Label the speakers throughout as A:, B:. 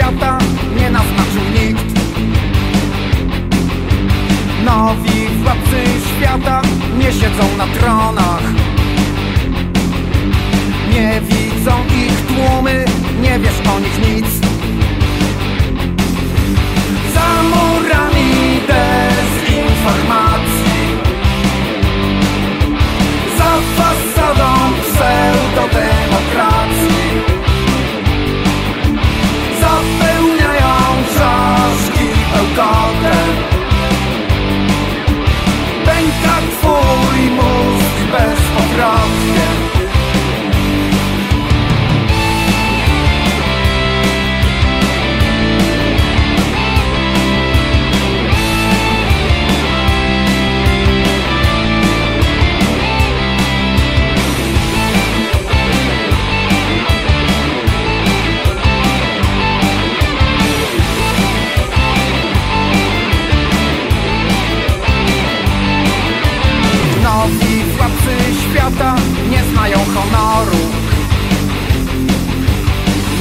A: świata nie naznaczył nikt. Nowi władcy świata nie siedzą na tronach. Nie widzą ich tłumy, nie wiesz o nich nic. Za murami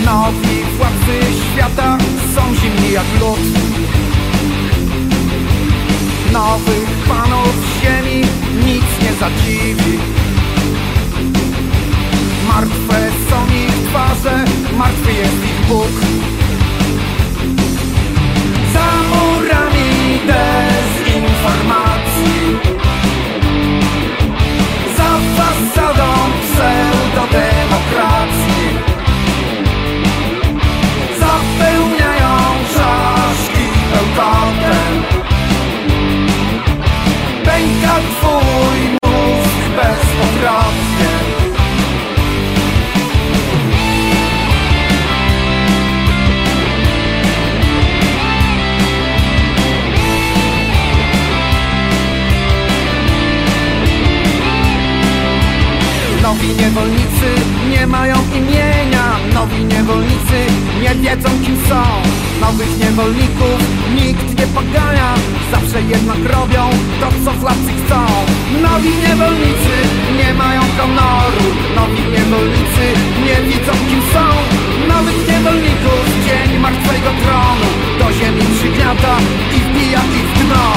A: Nowi władcy świata. Są zimni jak lód. Nowych panów ziemi nic nie zadziwi. Martwe są ich twarze, martwy jest ich Bóg. Za murami Nowi niewolnicy nie mają imienia. Nowi niewolnicy nie wiedzą kim są. Nowych niewolników nikt nie pogania. Zawsze jednak robią to co władcy chcą. Nowi niewolnicy nie mają honoru. Nowi niewolnicy nie widzą kim są. Nowych niewolników dzień martwego tronu. Do ziemi przygniata i wbija ich dno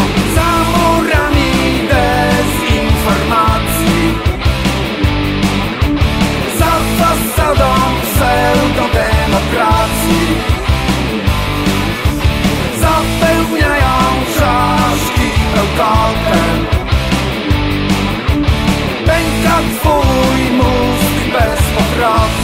A: bełkotem Pęka twój mózg bezpowrotnie Techno,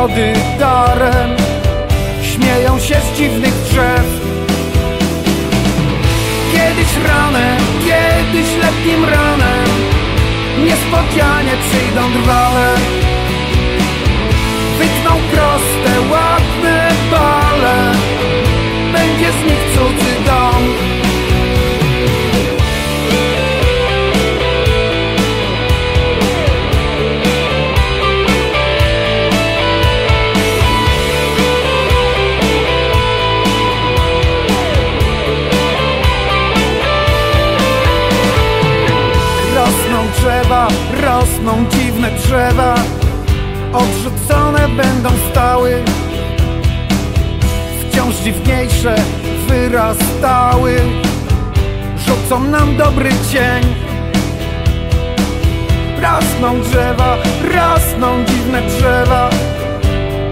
A: urody darem Śmieją się z dziwnych drzew. Kiedyś ranem, kiedyś letnim ranem Niespodzianie przyjdą drwale. Wytną proste, ładne bale Będzie z nich drzewa Odrzucone będą stały. Wciąż dziwniejsze wyrastały. Rzucą nam dobry cień Rosną drzewa, rosną dziwne drzewa.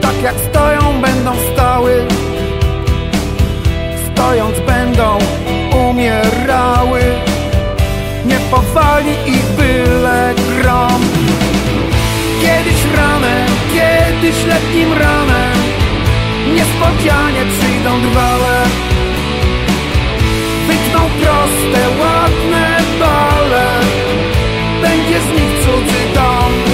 A: Tak jak stoją będą stały. Stojąc będą umierały. Nie powali ich byle grom Ranem, kiedyś letnim ranem Niespodzianie przyjdą drwale Wytną proste, ładne bale Będzie z nich cudzy dom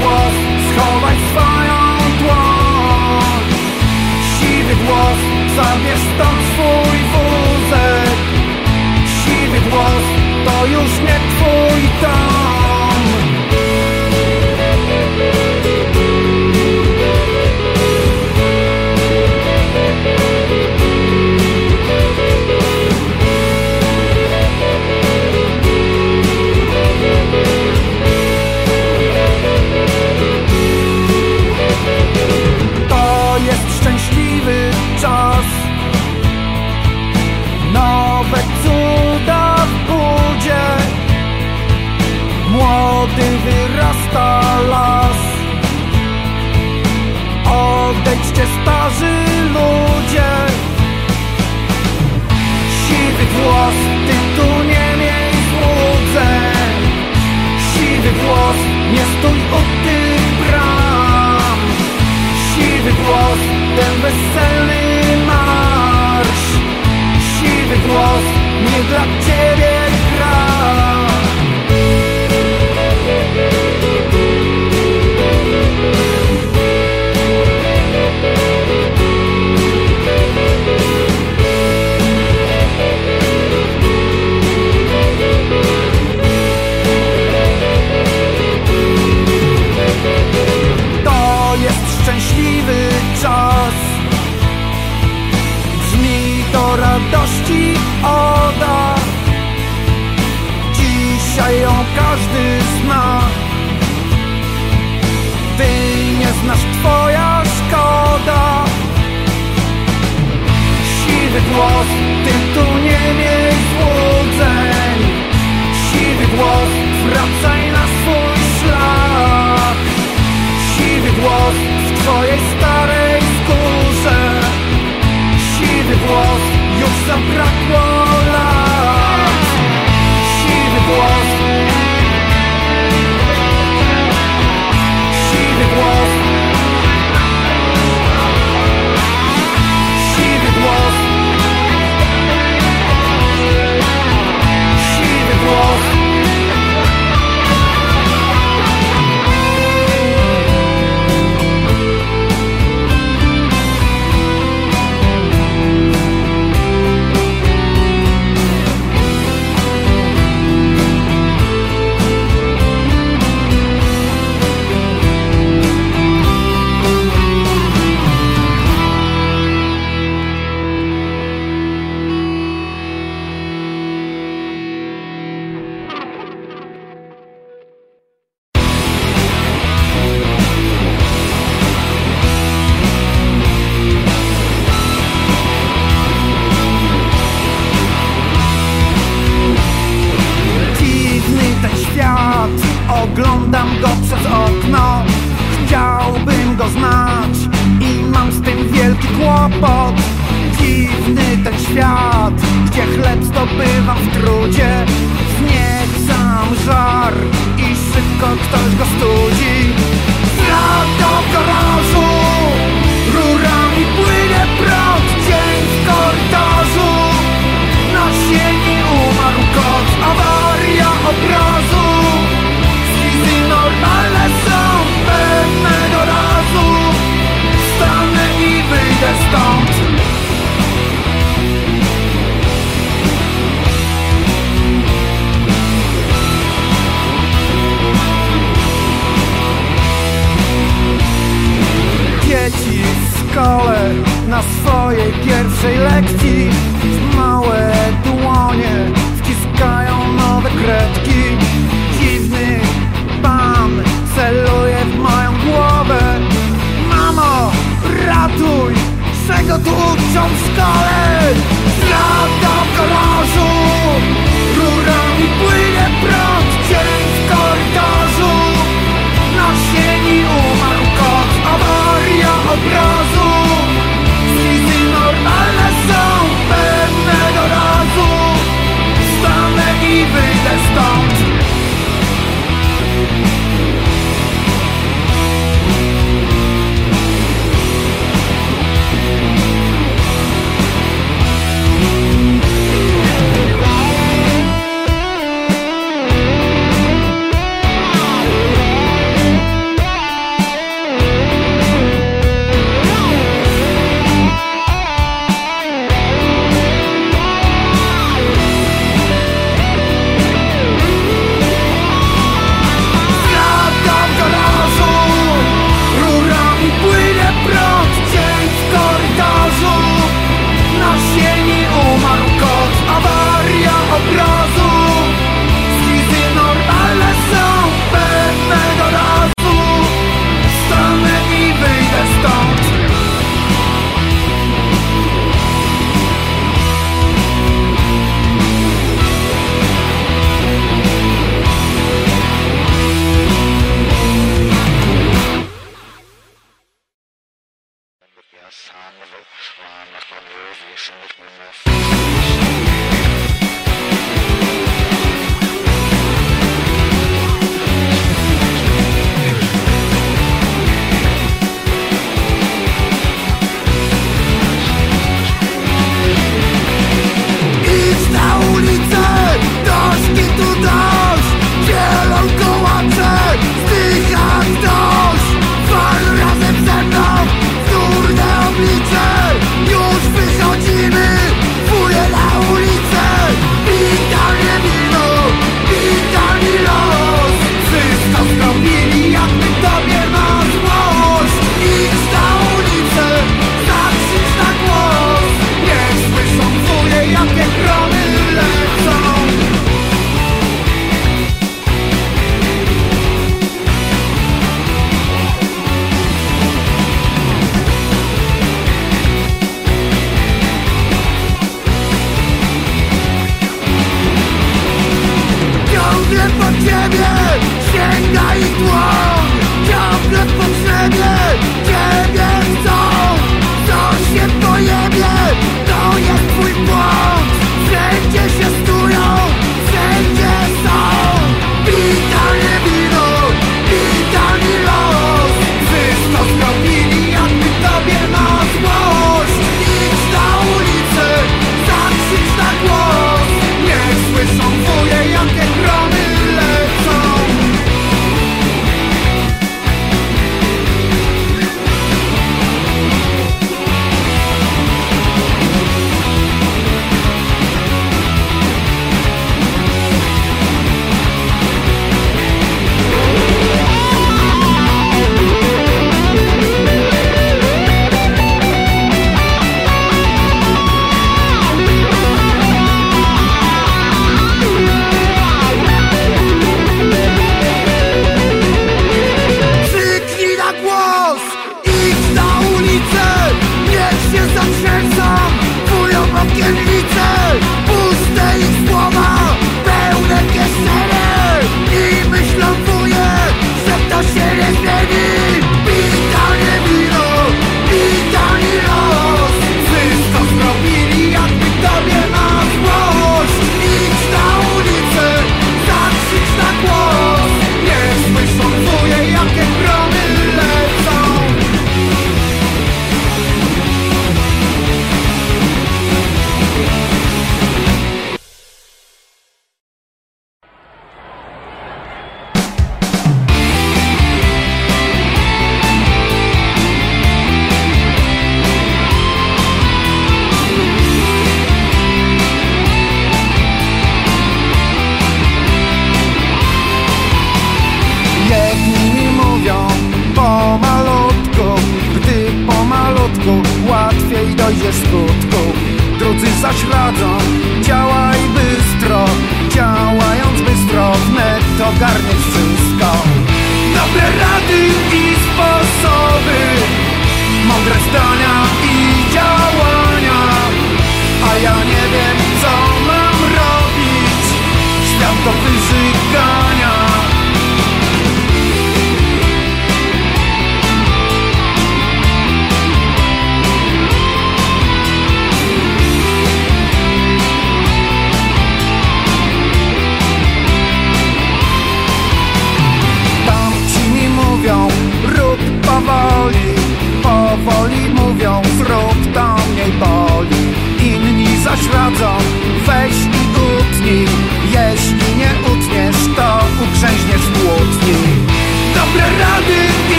B: Włos, schowaj swoją dłoń. Siwy włos, zabierz stąd swój wózek. Siwy włos, to już nie twój dom wyrasta las. Odejdźcie starzy ludzie. Siwy włos, ty tu nie miej złudzeń. Siwy włos, nie stój u tych bram. Siwy włos, ten weselny marsz. Siwy włos, nie dla ciebie kłopot. Dziwny ten świat, gdzie chleb zdobywam w trudzie. Wniecam żar i szybko ktoś go studzi. Zlot do garażu, rurami płynie prąd. Dzień w korytarzu. Na sieni umarł kot, awaria obrazu stąd. Dzieci w szkole na swojej pierwszej lekcji. W małe dłonie wciskają nowe kredki. do tłuczą skalę. Zlata w garażu Rurami płynie prąd.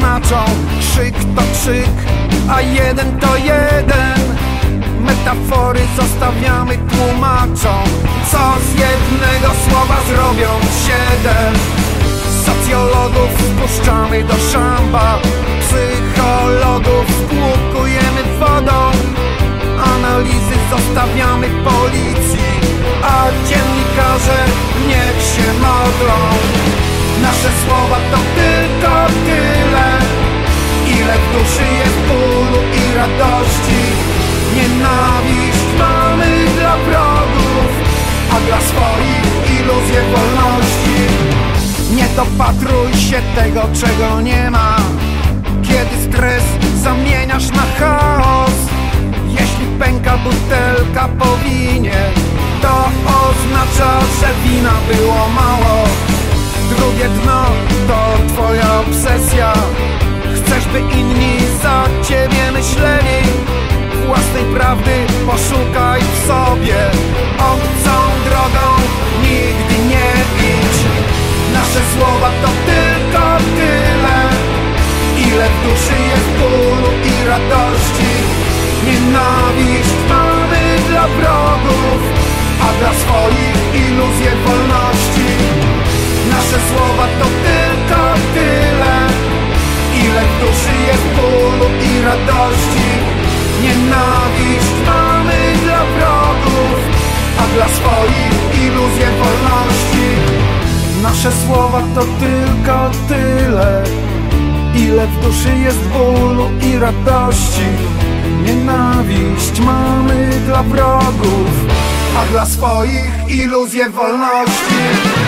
B: Tłumaczą Krzyk to krzyk, a jeden to jeden. Metafory zostawiamy tłumaczom. Co z jednego słowa zrobią siedem? Socjologów wpuszczamy do szamba. Psychologów spłukujemy wodą. Analizy zostawiamy policji. A dziennikarze niech się modlą Nasze słowa to tylko tyle Ile w duszy jest bólu i radości. Nienawiść mamy dla wrogów A dla swoich iluzje wolności. Nie dopatruj się tego, czego nie ma. Kiedy stres zamieniasz na chaos Jeśli pęka butelka po winie To oznacza, że wina było mało Drugie dno to twoja obsesja. Chcesz, by inni za ciebie myśleli? Własnej prawdy poszukaj w sobie. Obcą drogą nigdy nie idź. Nasze słowa to tylko tyle Ile w duszy jest bólu i radości. Nienawiść mamy dla wrogów A dla swoich iluzje wolności Nasze słowa to tylko tyle Ile w duszy jest bólu i radości. Nienawiść mamy dla wrogów A dla swoich iluzje wolności. Nasze słowa to tylko tyle Ile w duszy jest bólu i radości. Nienawiść mamy dla wrogów A dla swoich iluzje wolności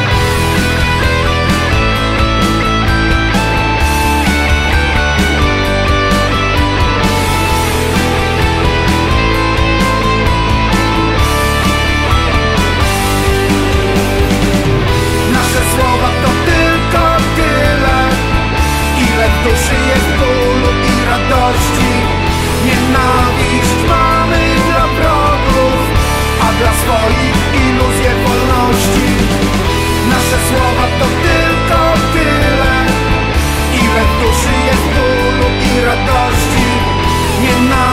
B: ale w tej szyję i radości. Nienawiść mamy dla wrogów, a dla swoich iluzje wolności. Nasze słowa to tylko tyle, ile w duszy jest bólu i radości. Nienawiść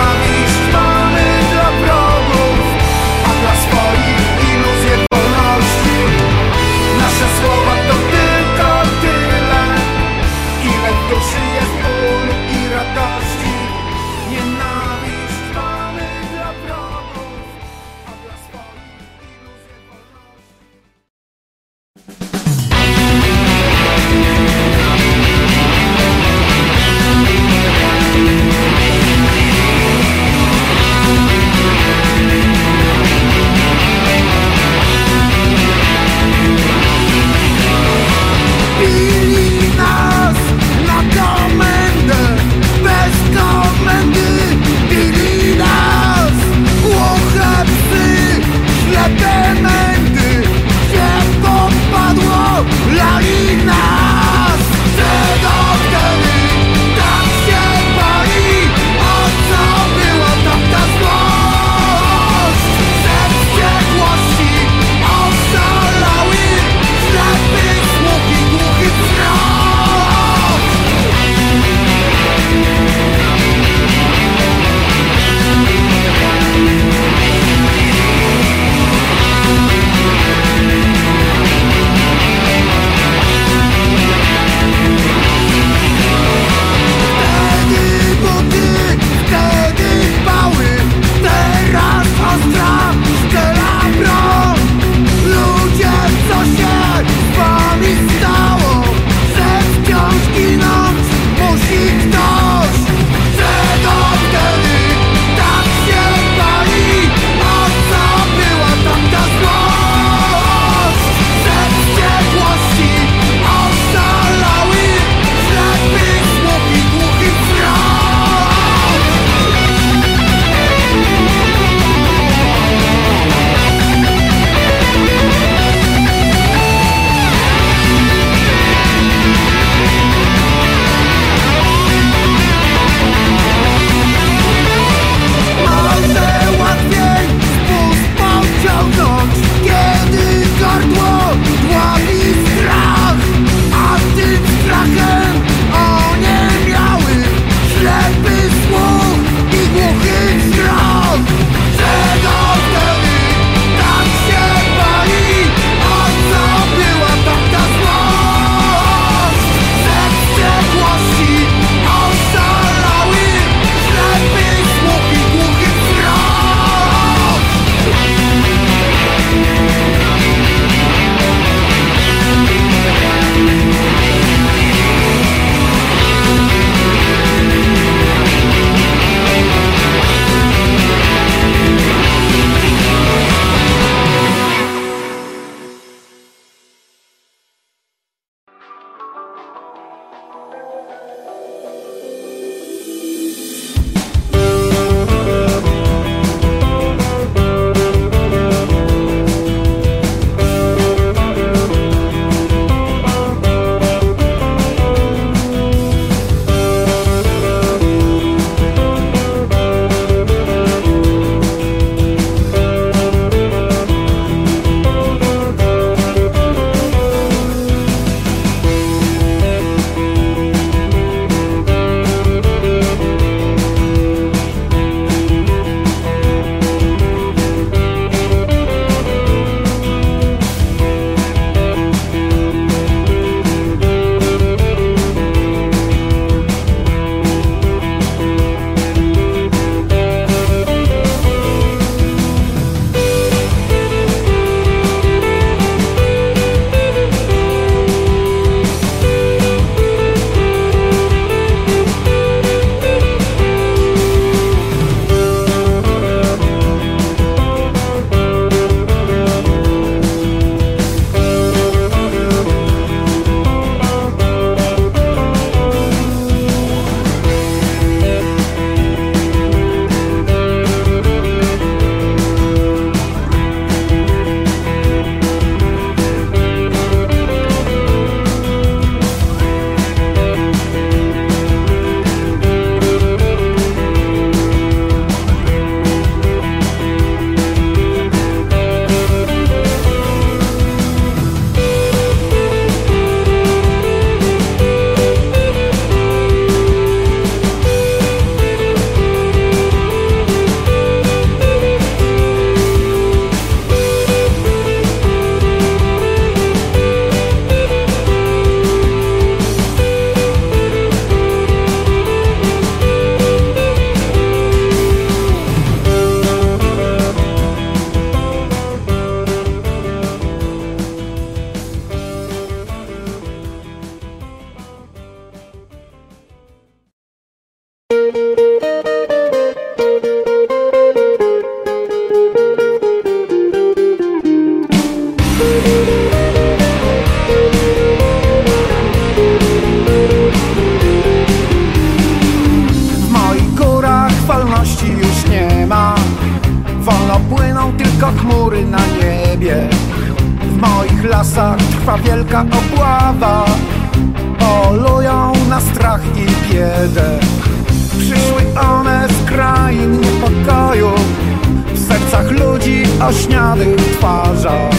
B: W moich górach wolności już nie ma. Wolno płyną tylko chmury na niebie. W moich lasach trwa wielka obława. Polują na strach i biedę. Przyszły one z krain niepokoju. W sercach ludzi o śniadych twarzach.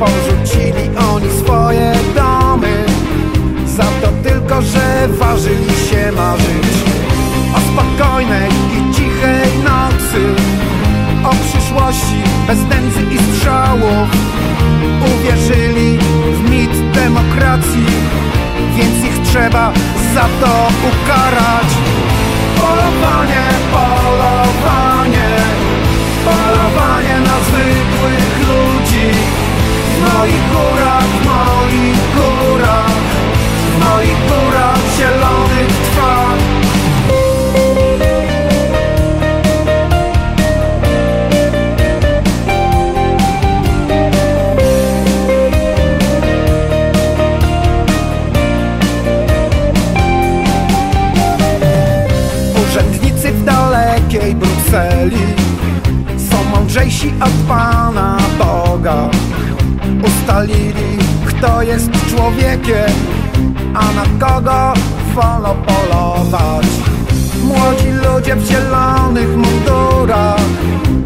B: Porzucili oni swoje domy. Za to tylko, że ważyli się marzyć O spokojnej i cichej nocy O przyszłości bez nędzy i strzałów. Uwierzyli w mit demokracji Więc ich trzeba za to ukarać. Polowanie, polowanie Polowanie na zwykłych ludzi W moich górach, w moich górach W moich górach zielonych trwa Urzędnicy w dalekiej Brukseli Są mądrzejsi od Pana Boga Ustalili, kto jest człowiekiem A na kogo wolno polować Młodzi ludzie w zielonych mundurach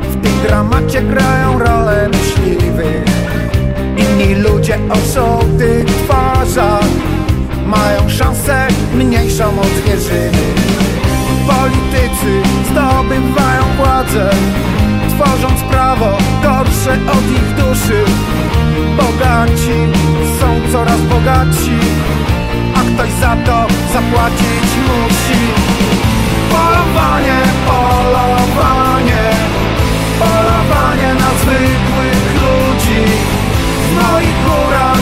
B: W tym dramacie grają rolę myśliwych. Inni ludzie o żółtych twarzach Mają szansę mniejszą od zwierzyny Politycy zdobywają władzę tworząc prawo gorsze od ich duszy. Bogaci są coraz bogatsi, A ktoś za to zapłacić musi. Polowanie, polowanie Polowanie na zwykłych ludzi. W moich górach